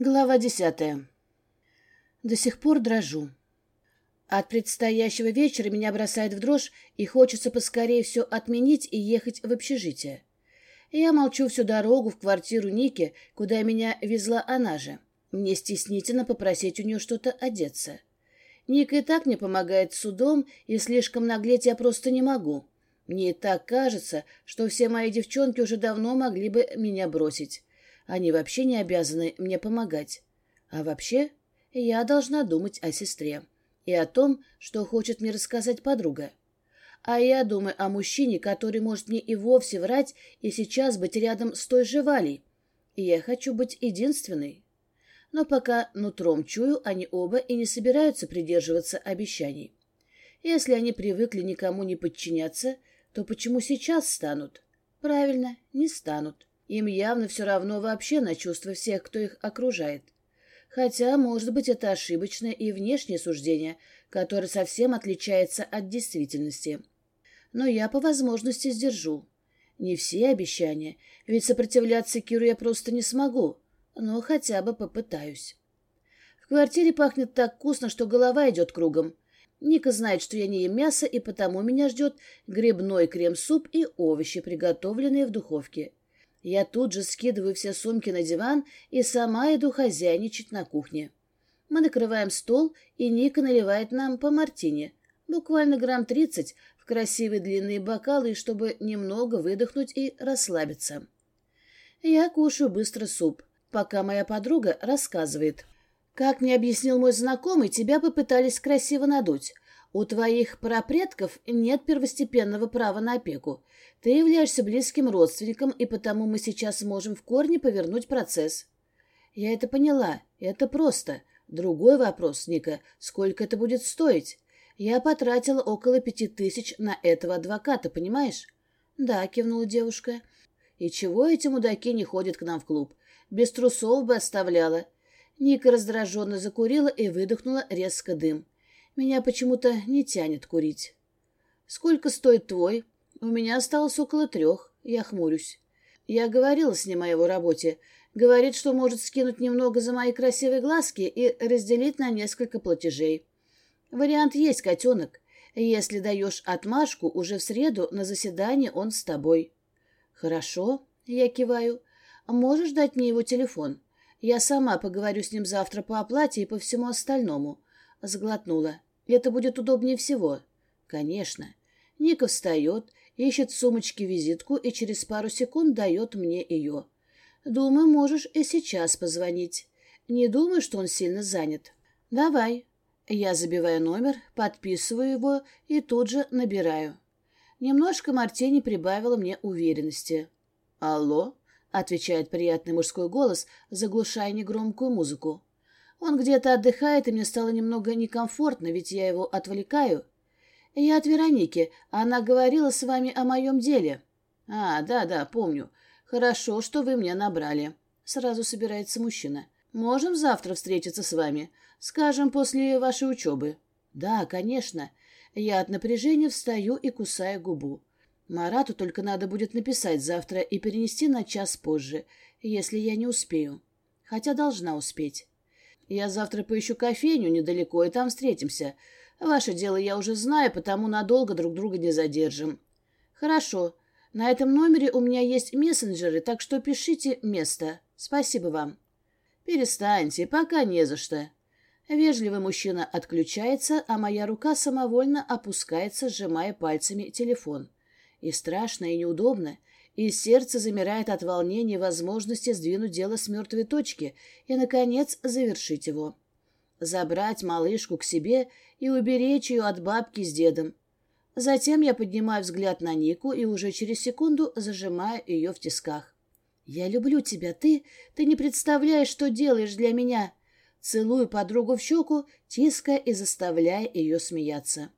Глава десятая. До сих пор дрожу. От предстоящего вечера меня бросает в дрожь, и хочется поскорее все отменить и ехать в общежитие. Я молчу всю дорогу в квартиру Ники, куда меня везла она же. Мне стеснительно попросить у нее что-то одеться. Ника и так мне помогает судом, и слишком наглеть я просто не могу. Мне и так кажется, что все мои девчонки уже давно могли бы меня бросить. Они вообще не обязаны мне помогать. А вообще, я должна думать о сестре и о том, что хочет мне рассказать подруга. А я думаю о мужчине, который может мне и вовсе врать и сейчас быть рядом с той же Валей. И я хочу быть единственной. Но пока нутром чую, они оба и не собираются придерживаться обещаний. Если они привыкли никому не подчиняться, то почему сейчас станут? Правильно, не станут. Им явно все равно вообще на чувства всех, кто их окружает. Хотя, может быть, это ошибочное и внешнее суждение, которое совсем отличается от действительности. Но я по возможности сдержу. Не все обещания, ведь сопротивляться Киру я просто не смогу, но хотя бы попытаюсь. В квартире пахнет так вкусно, что голова идет кругом. Ника знает, что я не ем мясо, и потому меня ждет грибной крем-суп и овощи, приготовленные в духовке. Я тут же скидываю все сумки на диван и сама иду хозяйничать на кухне. Мы накрываем стол, и Ника наливает нам по мартине. Буквально грамм тридцать в красивые длинные бокалы, чтобы немного выдохнуть и расслабиться. Я кушаю быстро суп, пока моя подруга рассказывает. Как мне объяснил мой знакомый, тебя попытались красиво надуть. У твоих прапредков нет первостепенного права на опеку. Ты являешься близким родственником, и потому мы сейчас можем в корне повернуть процесс. Я это поняла. Это просто. Другой вопрос, Ника, сколько это будет стоить? Я потратила около пяти тысяч на этого адвоката, понимаешь? Да, кивнула девушка. И чего эти мудаки не ходят к нам в клуб? Без трусов бы оставляла. Ника раздраженно закурила и выдохнула резко дым. Меня почему-то не тянет курить. «Сколько стоит твой?» «У меня осталось около трех. Я хмурюсь. Я говорила с ним о его работе. Говорит, что может скинуть немного за мои красивые глазки и разделить на несколько платежей. Вариант есть, котенок. Если даешь отмашку, уже в среду на заседании он с тобой». «Хорошо», — я киваю. «Можешь дать мне его телефон? Я сама поговорю с ним завтра по оплате и по всему остальному». Сглотнула. Это будет удобнее всего. Конечно. Ника встает, ищет в сумочке визитку и через пару секунд дает мне ее. Думаю, можешь и сейчас позвонить. Не думаю, что он сильно занят. Давай. Я забиваю номер, подписываю его и тут же набираю. Немножко Мартини прибавила мне уверенности. «Алло?» — отвечает приятный мужской голос, заглушая негромкую музыку. Он где-то отдыхает, и мне стало немного некомфортно, ведь я его отвлекаю. Я от Вероники. Она говорила с вами о моем деле. А, да-да, помню. Хорошо, что вы мне набрали. Сразу собирается мужчина. Можем завтра встретиться с вами? Скажем, после вашей учебы. Да, конечно. Я от напряжения встаю и кусаю губу. Марату только надо будет написать завтра и перенести на час позже, если я не успею. Хотя должна успеть. Я завтра поищу кофейню недалеко, и там встретимся. Ваше дело я уже знаю, потому надолго друг друга не задержим. Хорошо. На этом номере у меня есть мессенджеры, так что пишите место. Спасибо вам. Перестаньте, пока не за что. Вежливый мужчина отключается, а моя рука самовольно опускается, сжимая пальцами телефон. И страшно, и неудобно и сердце замирает от волнения возможности сдвинуть дело с мертвой точки и, наконец, завершить его. Забрать малышку к себе и уберечь ее от бабки с дедом. Затем я поднимаю взгляд на Нику и уже через секунду зажимаю ее в тисках. «Я люблю тебя, ты... Ты не представляешь, что делаешь для меня!» Целую подругу в щеку, тиская и заставляя ее смеяться.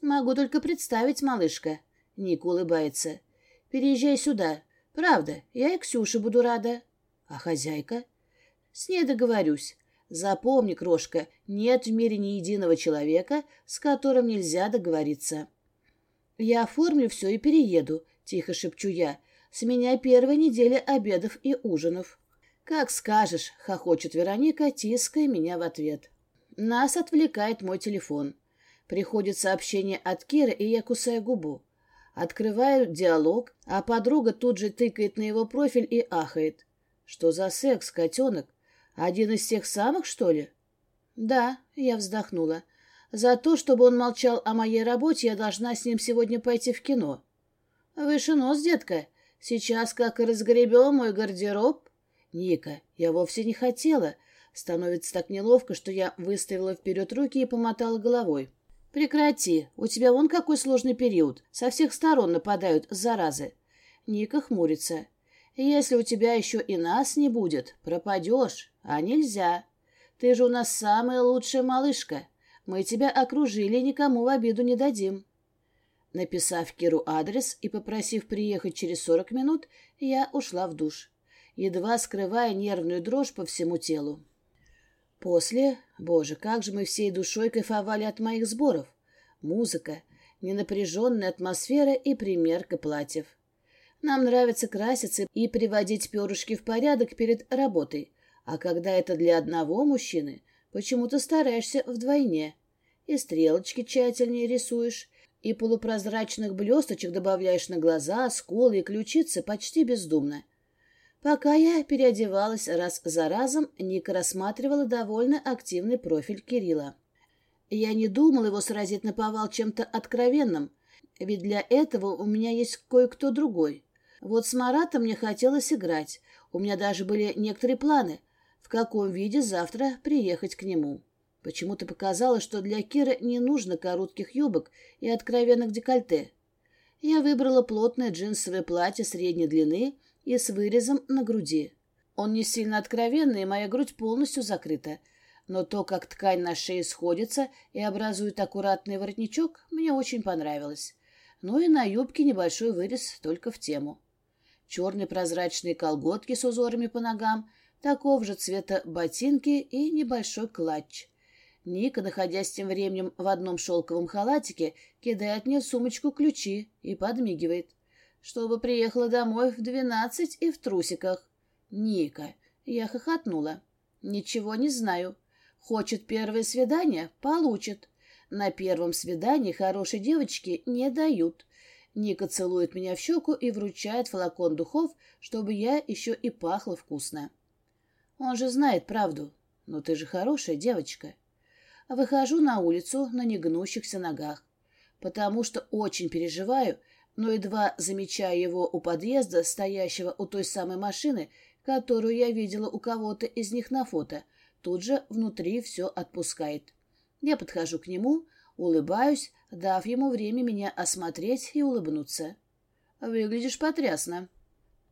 «Могу только представить, малышка!» Ника улыбается. Переезжай сюда. Правда, я и Ксюше буду рада. А хозяйка? С ней договорюсь. Запомни, крошка, нет в мире ни единого человека, с которым нельзя договориться. Я оформлю все и перееду, тихо шепчу я. С меня первая неделя обедов и ужинов. «Как скажешь», — хохочет Вероника, тиская меня в ответ. Нас отвлекает мой телефон. Приходит сообщение от Киры, и я кусаю губу. Открываю диалог, а подруга тут же тыкает на его профиль и ахает. Что за секс, котенок? Один из тех самых, что ли? Да, я вздохнула. За то, чтобы он молчал о моей работе, я должна с ним сегодня пойти в кино. Выше нос, детка. Сейчас как разгребем мой гардероб. Ника, я вовсе не хотела. Становится так неловко, что я выставила вперед руки и помотала головой. Прекрати, у тебя вон какой сложный период. Со всех сторон нападают заразы. Ника хмурится. Если у тебя еще и нас не будет, пропадешь, а нельзя. Ты же у нас самая лучшая малышка. Мы тебя окружили, никому в обиду не дадим. Написав Киру адрес и попросив приехать через сорок минут, я ушла в душ, едва скрывая нервную дрожь по всему телу. После, боже, как же мы всей душой кайфовали от моих сборов. Музыка, ненапряженная атмосфера и примерка платьев. Нам нравится краситься и приводить перышки в порядок перед работой, а когда это для одного мужчины, почему-то стараешься вдвойне. И стрелочки тщательнее рисуешь, и полупрозрачных блесточек добавляешь на глаза, скулы и ключицы почти бездумно. Пока я переодевалась раз за разом, Ника рассматривала довольно активный профиль Кирилла. Я не думал его сразить на повал чем-то откровенным, ведь для этого у меня есть кое-кто другой. Вот с Маратом мне хотелось играть, у меня даже были некоторые планы, в каком виде завтра приехать к нему. Почему-то показалось, что для Кира не нужно коротких юбок и откровенных декольте. Я выбрала плотное джинсовое платье средней длины — и с вырезом на груди. Он не сильно откровенный, и моя грудь полностью закрыта. Но то, как ткань на шее сходится и образует аккуратный воротничок, мне очень понравилось. Ну и на юбке небольшой вырез только в тему. Черные прозрачные колготки с узорами по ногам, такого же цвета ботинки и небольшой клатч. Ника, находясь тем временем в одном шелковом халатике, кидает мне в сумочку ключи и подмигивает чтобы приехала домой в двенадцать и в трусиках. Ника. Я хохотнула. Ничего не знаю. Хочет первое свидание — получит. На первом свидании хорошей девочки не дают. Ника целует меня в щеку и вручает флакон духов, чтобы я еще и пахла вкусно. Он же знает правду. Но ты же хорошая девочка. Выхожу на улицу на негнущихся ногах, потому что очень переживаю, но едва замечая его у подъезда, стоящего у той самой машины, которую я видела у кого-то из них на фото, тут же внутри все отпускает. Я подхожу к нему, улыбаюсь, дав ему время меня осмотреть и улыбнуться. «Выглядишь потрясно».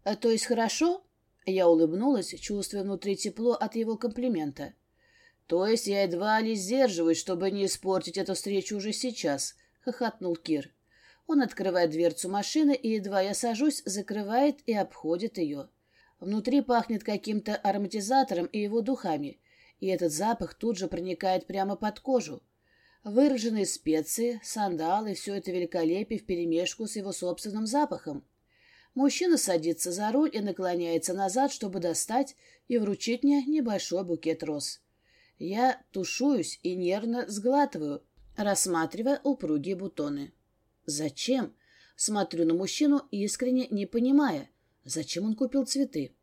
«А то есть хорошо?» Я улыбнулась, чувствуя внутри тепло от его комплимента. «То есть я едва ли сдерживаюсь, чтобы не испортить эту встречу уже сейчас», — хохотнул Кир. Он открывает дверцу машины, и едва я сажусь, закрывает и обходит ее. Внутри пахнет каким-то ароматизатором и его духами, и этот запах тут же проникает прямо под кожу. Выраженные специи, сандалы, все это великолепие вперемешку с его собственным запахом. Мужчина садится за руль и наклоняется назад, чтобы достать и вручить мне небольшой букет роз. Я тушуюсь и нервно сглатываю, рассматривая упругие бутоны. Зачем? Смотрю на мужчину, искренне не понимая, зачем он купил цветы.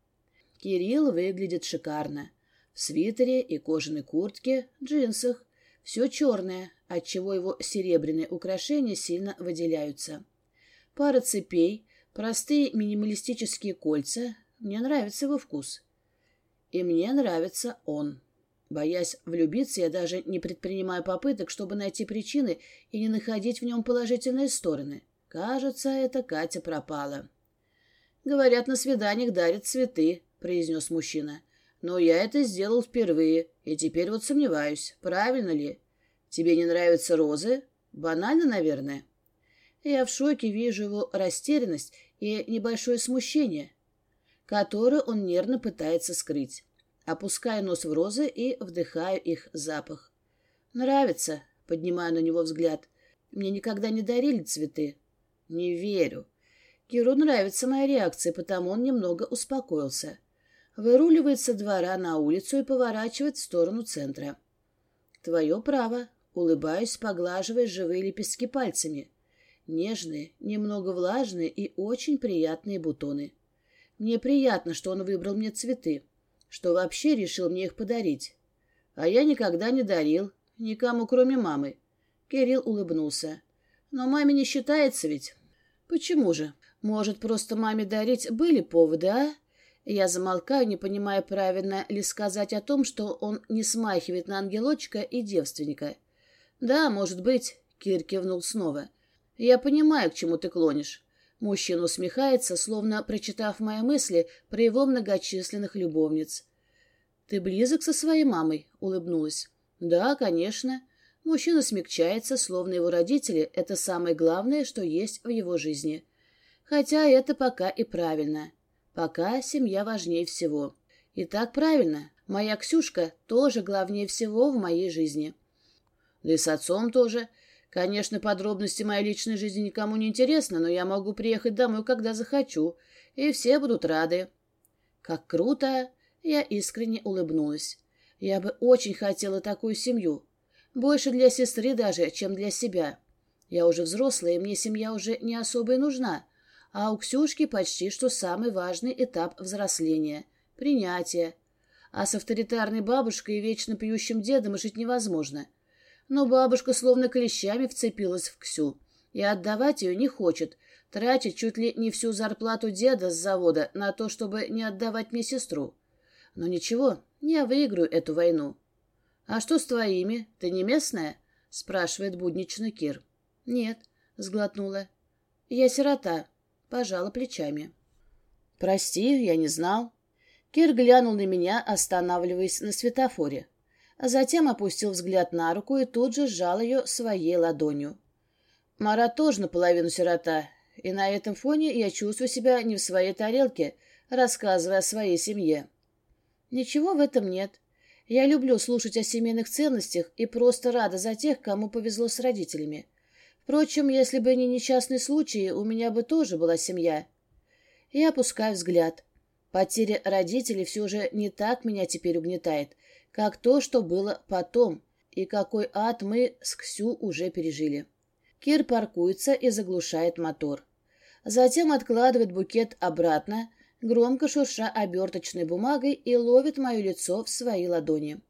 Кирилл выглядит шикарно. В свитере и кожаной куртке, джинсах. Все черное, отчего его серебряные украшения сильно выделяются. Пара цепей, простые минималистические кольца. Мне нравится его вкус. И мне нравится он. Боясь влюбиться, я даже не предпринимаю попыток, чтобы найти причины и не находить в нем положительные стороны. Кажется, эта Катя пропала. «Говорят, на свиданиях дарят цветы», — произнес мужчина. «Но я это сделал впервые, и теперь вот сомневаюсь, правильно ли? Тебе не нравятся розы? Банально, наверное?» Я в шоке вижу его растерянность и небольшое смущение, которое он нервно пытается скрыть. Опускаю нос в розы и вдыхаю их запах. Нравится, поднимаю на него взгляд. Мне никогда не дарили цветы. Не верю. Киру нравится моя реакция, потому он немного успокоился. выруливает со двора на улицу и поворачивает в сторону центра. Твое право, улыбаюсь, поглаживая живые лепестки пальцами. Нежные, немного влажные и очень приятные бутоны. Мне приятно, что он выбрал мне цветы, что вообще решил мне их подарить. А я никогда не дарил, никому, кроме мамы. Кирилл улыбнулся. Но маме не считается ведь. Почему же? Может, просто маме дарить были поводы, а? Я замолкаю, не понимая, правильно ли сказать о том, что он не смахивает на ангелочка и девственника. «Да, может быть», — Кир кивнул снова. «Я понимаю, к чему ты клонишь». Мужчина усмехается, словно прочитав мои мысли про его многочисленных любовниц. «Ты близок со своей мамой?» — улыбнулась. «Да, конечно». Мужчина смягчается, словно его родители — это самое главное, что есть в его жизни. Хотя это пока и правильно. Пока семья важнее всего. И так правильно. Моя Ксюшка тоже главнее всего в моей жизни. Да и с отцом тоже. Конечно, подробности моей личной жизни никому не интересны, но я могу приехать домой, когда захочу, и все будут рады. Как круто! Я искренне улыбнулась. Я бы очень хотела такую семью. Больше для сестры даже, чем для себя. Я уже взрослая, и мне семья уже не особо и нужна а у Ксюшки почти что самый важный этап взросления — принятие. А с авторитарной бабушкой и вечно пьющим дедом жить невозможно. Но бабушка словно клещами вцепилась в Ксю и отдавать ее не хочет, тратит чуть ли не всю зарплату деда с завода на то, чтобы не отдавать мне сестру. Но ничего, я выиграю эту войну. — А что с твоими? Ты не местная? — спрашивает буднично Кир. — Нет, — сглотнула. — Я сирота. Пожала плечами. «Прости, я не знал». Кир глянул на меня, останавливаясь на светофоре. Затем опустил взгляд на руку и тут же сжал ее своей ладонью. Марат тоже наполовину сирота, и на этом фоне я чувствую себя не в своей тарелке, рассказывая о своей семье. Ничего в этом нет. Я люблю слушать о семейных ценностях и просто рада за тех, кому повезло с родителями. Впрочем, если бы не несчастный случай, у меня бы тоже была семья. Я опускаю взгляд. Потеря родителей все же не так меня теперь угнетает, как то, что было потом, и какой ад мы с Ксю уже пережили. Кир паркуется и заглушает мотор. Затем откладывает букет обратно, громко шурша оберточной бумагой и ловит мое лицо в свои ладони.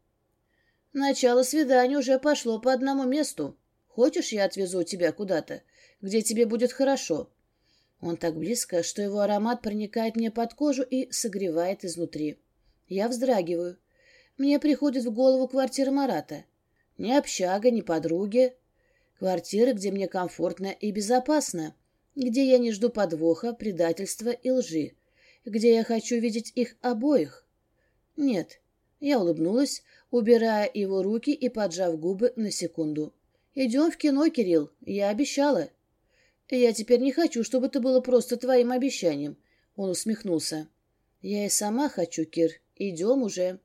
Начало свидания уже пошло по одному месту. Хочешь, я отвезу тебя куда-то, где тебе будет хорошо?» Он так близко, что его аромат проникает мне под кожу и согревает изнутри. Я вздрагиваю. Мне приходит в голову квартира Марата. Ни общага, ни подруги. Квартира, где мне комфортно и безопасно, где я не жду подвоха, предательства и лжи, где я хочу видеть их обоих. Нет, я улыбнулась, убирая его руки и поджав губы на секунду. «Идем в кино, Кирилл, я обещала». «Я теперь не хочу, чтобы это было просто твоим обещанием», — он усмехнулся. «Я и сама хочу, Кир. Идем уже».